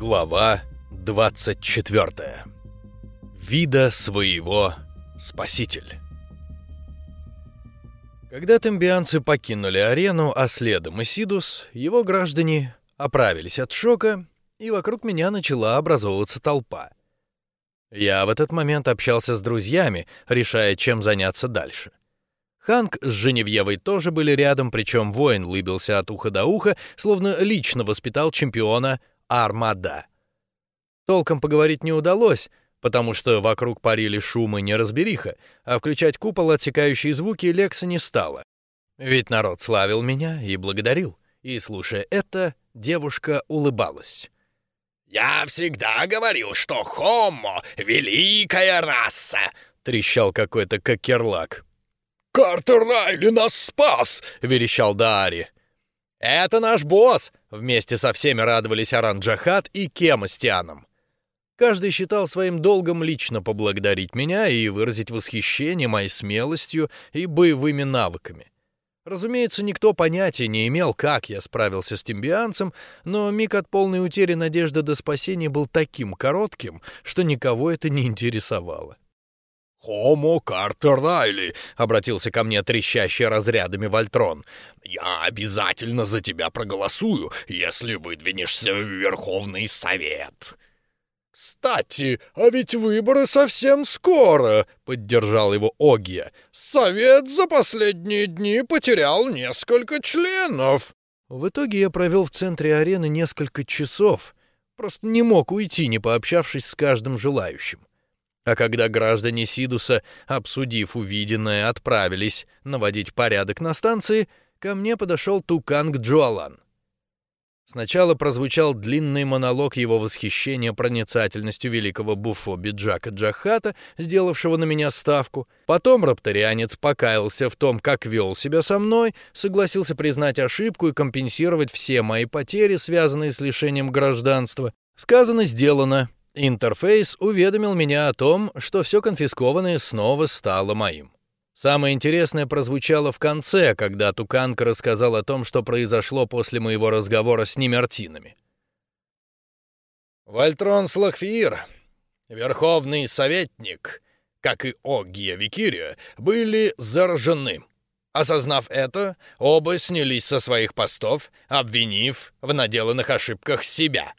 Глава 24. Вида своего спаситель. Когда тембианцы покинули арену, а следом и Сидус, его граждане оправились от шока, и вокруг меня начала образовываться толпа. Я в этот момент общался с друзьями, решая, чем заняться дальше. Ханк с Женевьевой тоже были рядом, причем воин лыбился от уха до уха, словно лично воспитал чемпиона Армада. Толком поговорить не удалось, потому что вокруг парили шум и неразбериха, а включать купол, отсекающий звуки, Лекса не стало. Ведь народ славил меня и благодарил, и, слушая это, девушка улыбалась. «Я всегда говорил, что Хомо — великая раса!» — трещал какой-то кокерлак. «Картер Райли нас спас!» — верещал Даари. «Это наш босс!» — вместе со всеми радовались Аран Джахат и Кема с Тианом. Каждый считал своим долгом лично поблагодарить меня и выразить восхищение моей смелостью и боевыми навыками. Разумеется, никто понятия не имел, как я справился с тимбианцем, но миг от полной утери надежды до спасения был таким коротким, что никого это не интересовало. «Хомо Картер Райли!» — обратился ко мне трещащий разрядами Вольтрон. «Я обязательно за тебя проголосую, если выдвинешься в Верховный Совет!» «Кстати, а ведь выборы совсем скоро!» — поддержал его Огия. «Совет за последние дни потерял несколько членов!» В итоге я провел в центре арены несколько часов. Просто не мог уйти, не пообщавшись с каждым желающим. А когда граждане Сидуса, обсудив увиденное, отправились наводить порядок на станции, ко мне подошел Туканг Джуалан. Сначала прозвучал длинный монолог его восхищения проницательностью великого буфо Биджака Джахата, сделавшего на меня ставку. Потом рапторианец покаялся в том, как вел себя со мной, согласился признать ошибку и компенсировать все мои потери, связанные с лишением гражданства. Сказано, сделано. Интерфейс уведомил меня о том, что все конфискованное снова стало моим. Самое интересное прозвучало в конце, когда Туканка рассказал о том, что произошло после моего разговора с немертинами. Вольтрон Слахфир, верховный советник, как и Огия Викирия, были заражены. Осознав это, оба снялись со своих постов, обвинив в наделанных ошибках себя.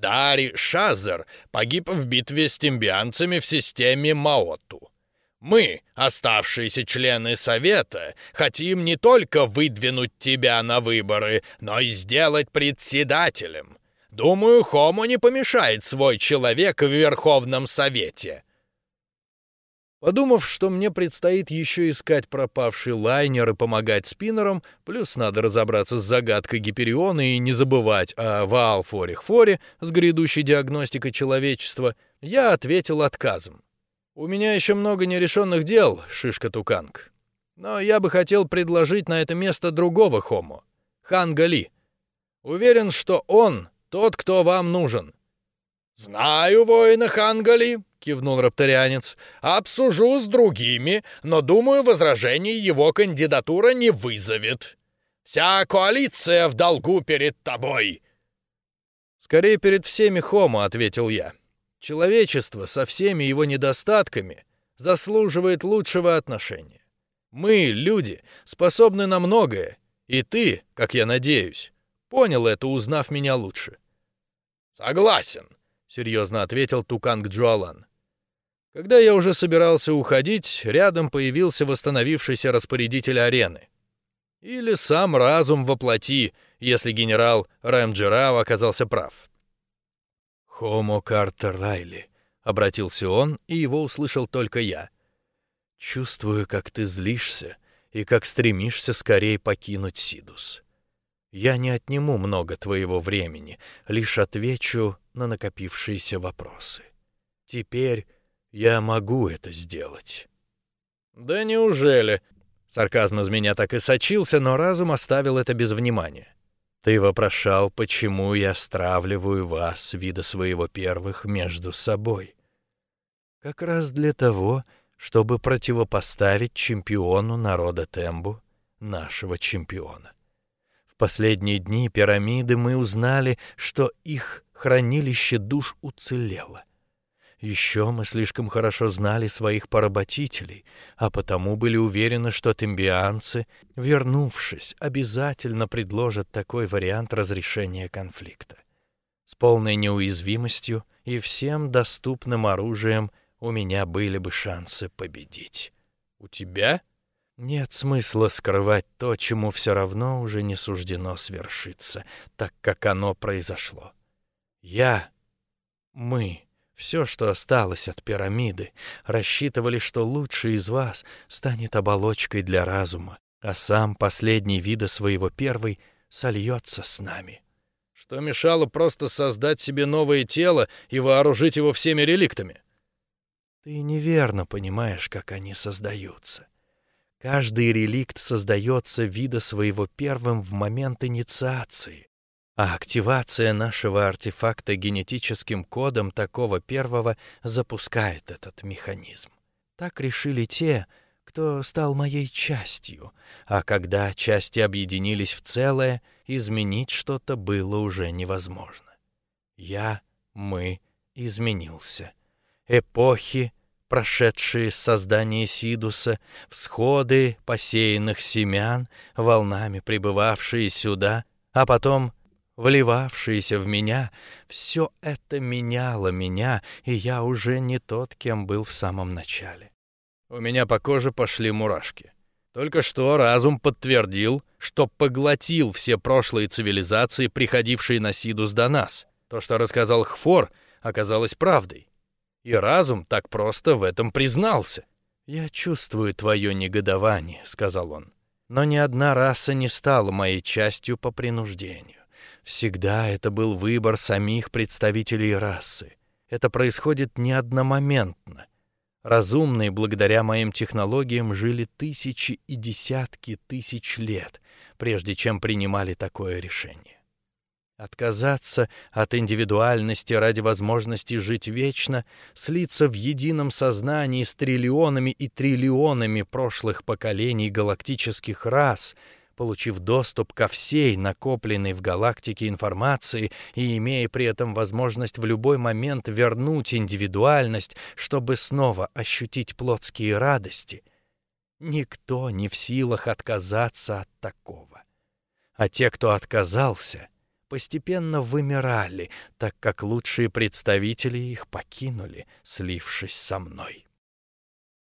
Дари Шазер погиб в битве с тимбианцами в системе Маоту. Мы, оставшиеся члены Совета, хотим не только выдвинуть тебя на выборы, но и сделать председателем. Думаю, Хому не помешает свой человек в Верховном Совете. Подумав, что мне предстоит еще искать пропавший лайнер и помогать спиннерам, плюс надо разобраться с загадкой Гипериона и не забывать о Ваалфоре-Хфоре с грядущей диагностикой человечества, я ответил отказом. У меня еще много нерешенных дел, Шишка Туканг. Но я бы хотел предложить на это место другого Хому, Хан Гали. Уверен, что он тот, кто вам нужен. «Знаю воина Хангали», — кивнул рапторианец. «Обсужу с другими, но, думаю, возражений его кандидатура не вызовет. Вся коалиция в долгу перед тобой». «Скорее перед всеми Хомо», — ответил я. «Человечество со всеми его недостатками заслуживает лучшего отношения. Мы, люди, способны на многое, и ты, как я надеюсь, понял это, узнав меня лучше». «Согласен», — серьезно ответил Туканг Джуалан. Когда я уже собирался уходить, рядом появился восстановившийся распорядитель арены. Или сам разум воплоти, если генерал Рэмджерау оказался прав. «Хомо Картер Лайли», — обратился он, и его услышал только я. «Чувствую, как ты злишься и как стремишься скорее покинуть Сидус. Я не отниму много твоего времени, лишь отвечу на накопившиеся вопросы. Теперь я могу это сделать. Да неужели? Сарказм из меня так и сочился, но разум оставил это без внимания. Ты вопрошал, почему я стравливаю вас, вида своего первых, между собой. Как раз для того, чтобы противопоставить чемпиону народа Тембу нашего чемпиона. В последние дни пирамиды мы узнали, что их хранилище душ уцелело. Еще мы слишком хорошо знали своих поработителей, а потому были уверены, что тембианцы, вернувшись, обязательно предложат такой вариант разрешения конфликта. С полной неуязвимостью и всем доступным оружием у меня были бы шансы победить. У тебя? Нет смысла скрывать то, чему все равно уже не суждено свершиться, так как оно произошло. Я, мы, все, что осталось от пирамиды, рассчитывали, что лучший из вас станет оболочкой для разума, а сам последний вида своего первый сольется с нами. Что мешало просто создать себе новое тело и вооружить его всеми реликтами? Ты неверно понимаешь, как они создаются. Каждый реликт создается вида своего первым в момент инициации, а активация нашего артефакта генетическим кодом такого первого запускает этот механизм. Так решили те, кто стал моей частью, а когда части объединились в целое, изменить что-то было уже невозможно. Я, мы изменился. Эпохи прошедшие создание Сидуса, всходы посеянных семян, волнами прибывавшие сюда, а потом вливавшиеся в меня, все это меняло меня, и я уже не тот, кем был в самом начале. У меня по коже пошли мурашки. Только что разум подтвердил, что поглотил все прошлые цивилизации, приходившие на Сидус до нас. То, что рассказал Хфор, оказалось правдой. И разум так просто в этом признался. «Я чувствую твое негодование», — сказал он. «Но ни одна раса не стала моей частью по принуждению. Всегда это был выбор самих представителей расы. Это происходит не одномоментно. Разумные, благодаря моим технологиям, жили тысячи и десятки тысяч лет, прежде чем принимали такое решение. Отказаться от индивидуальности ради возможности жить вечно, слиться в едином сознании с триллионами и триллионами прошлых поколений галактических рас, получив доступ ко всей накопленной в галактике информации и имея при этом возможность в любой момент вернуть индивидуальность, чтобы снова ощутить плотские радости, никто не в силах отказаться от такого. А те, кто отказался — постепенно вымирали, так как лучшие представители их покинули, слившись со мной.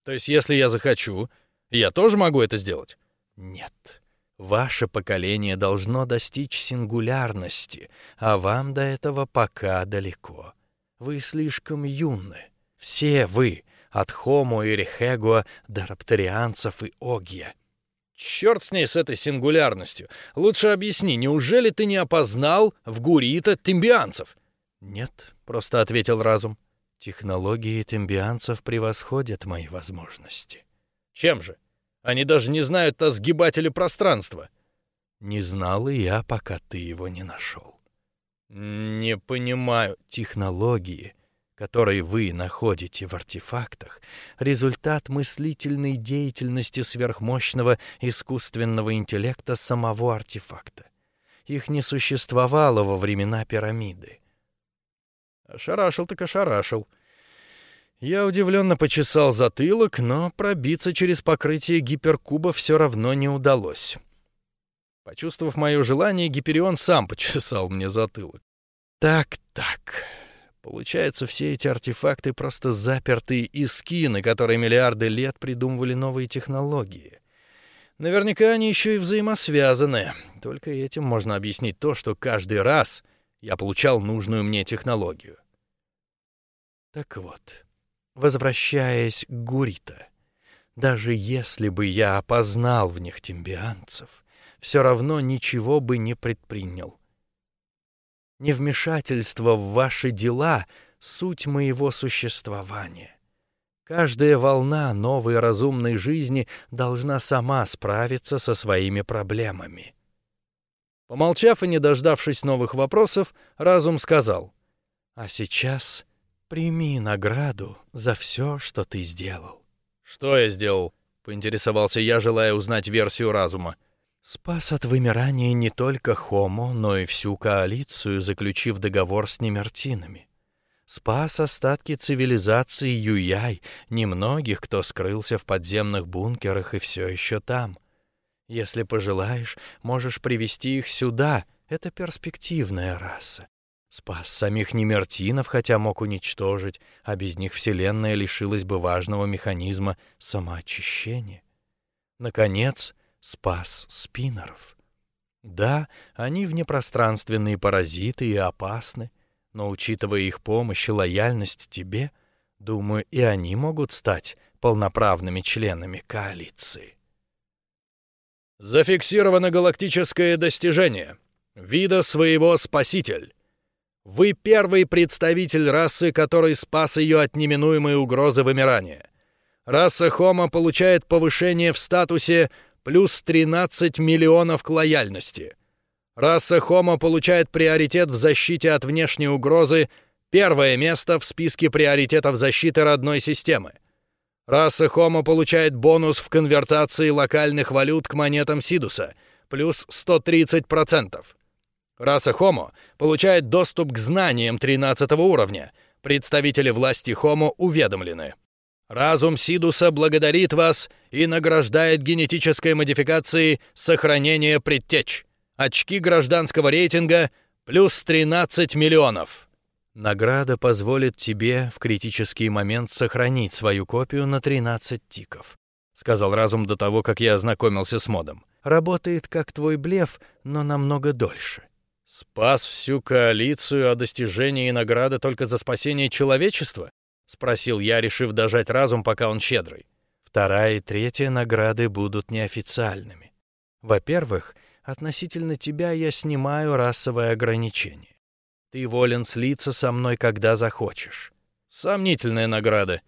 То есть, если я захочу, я тоже могу это сделать? Нет. Ваше поколение должно достичь сингулярности, а вам до этого пока далеко. Вы слишком юны. Все вы, от Homo эрихегуа до рапторианцев и Огия — Черт с ней, с этой сингулярностью. Лучше объясни, неужели ты не опознал в Гурита тембианцев? Нет, просто ответил разум. Технологии тембианцев превосходят мои возможности. Чем же? Они даже не знают о сгибателе пространства. Не знал и я, пока ты его не нашел. Не понимаю. Технологии который вы находите в артефактах, результат мыслительной деятельности сверхмощного искусственного интеллекта самого артефакта. Их не существовало во времена пирамиды. Ошарашил так ошарашил. Я удивленно почесал затылок, но пробиться через покрытие гиперкуба все равно не удалось. Почувствовав мое желание, Гиперион сам почесал мне затылок. «Так-так», Получается, все эти артефакты просто запертые иски, на которые миллиарды лет придумывали новые технологии. Наверняка они еще и взаимосвязаны. Только этим можно объяснить то, что каждый раз я получал нужную мне технологию. Так вот, возвращаясь к Гурита, даже если бы я опознал в них тембианцев, все равно ничего бы не предпринял — Невмешательство в ваши дела — суть моего существования. Каждая волна новой разумной жизни должна сама справиться со своими проблемами. Помолчав и не дождавшись новых вопросов, разум сказал, «А сейчас прими награду за все, что ты сделал». «Что я сделал?» — поинтересовался я, желая узнать версию разума. Спас от вымирания не только Хомо, но и всю коалицию, заключив договор с немертинами. Спас остатки цивилизации Юяй, немногих, кто скрылся в подземных бункерах и все еще там. Если пожелаешь, можешь привести их сюда. Это перспективная раса. Спас самих немертинов, хотя мог уничтожить, а без них Вселенная лишилась бы важного механизма самоочищения. Наконец, спас спиннеров. Да, они внепространственные паразиты и опасны, но, учитывая их помощь и лояльность тебе, думаю, и они могут стать полноправными членами коалиции. Зафиксировано галактическое достижение. Вида своего спаситель. Вы первый представитель расы, который спас ее от неминуемой угрозы вымирания. Раса Homo получает повышение в статусе плюс 13 миллионов к лояльности. Раса Homo получает приоритет в защите от внешней угрозы, первое место в списке приоритетов защиты родной системы. Раса Homo получает бонус в конвертации локальных валют к монетам Сидуса, плюс 130%. Раса Homo получает доступ к знаниям 13 уровня. Представители власти Homo уведомлены. Разум Сидуса благодарит вас и награждает генетической модификацией сохранение предтеч. Очки гражданского рейтинга плюс 13 миллионов. Награда позволит тебе в критический момент сохранить свою копию на 13 тиков, сказал разум до того, как я ознакомился с модом. Работает как твой блеф, но намного дольше. Спас всю коалицию, а достижение и награда только за спасение человечества? — спросил я, решив дожать разум, пока он щедрый. «Вторая и третья награды будут неофициальными. Во-первых, относительно тебя я снимаю расовое ограничение. Ты волен слиться со мной, когда захочешь. Сомнительная награда.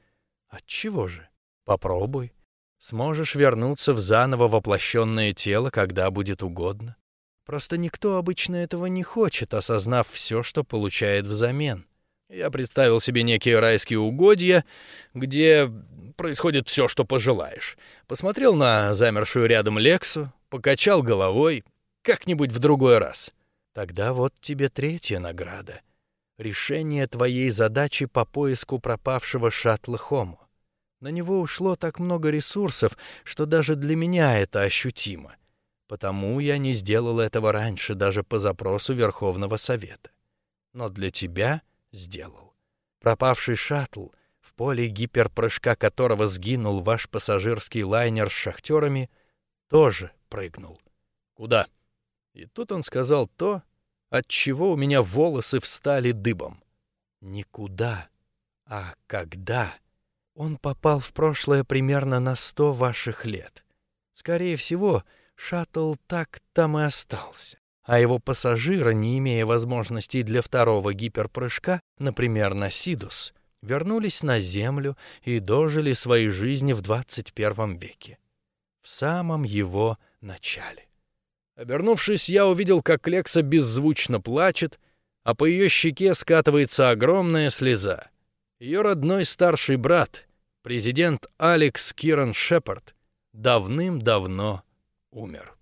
Отчего же? Попробуй. Сможешь вернуться в заново воплощенное тело, когда будет угодно. Просто никто обычно этого не хочет, осознав все, что получает взамен. Я представил себе некие райские угодья, где происходит все, что пожелаешь. Посмотрел на замершую рядом Лексу, покачал головой, как-нибудь в другой раз. Тогда вот тебе третья награда. Решение твоей задачи по поиску пропавшего шаттла Хому. На него ушло так много ресурсов, что даже для меня это ощутимо. Потому я не сделал этого раньше, даже по запросу Верховного Совета. Но для тебя сделал. Пропавший шаттл, в поле гиперпрыжка которого сгинул ваш пассажирский лайнер с шахтерами, тоже прыгнул. Куда? И тут он сказал то, от чего у меня волосы встали дыбом. Никуда, а когда? Он попал в прошлое примерно на сто ваших лет. Скорее всего, шаттл так там и остался а его пассажиры, не имея возможностей для второго гиперпрыжка, например, на Сидус, вернулись на Землю и дожили свои жизни в 21 веке, в самом его начале. Обернувшись, я увидел, как Лекса беззвучно плачет, а по ее щеке скатывается огромная слеза. Ее родной старший брат, президент Алекс Киран Шепард, давным-давно умер.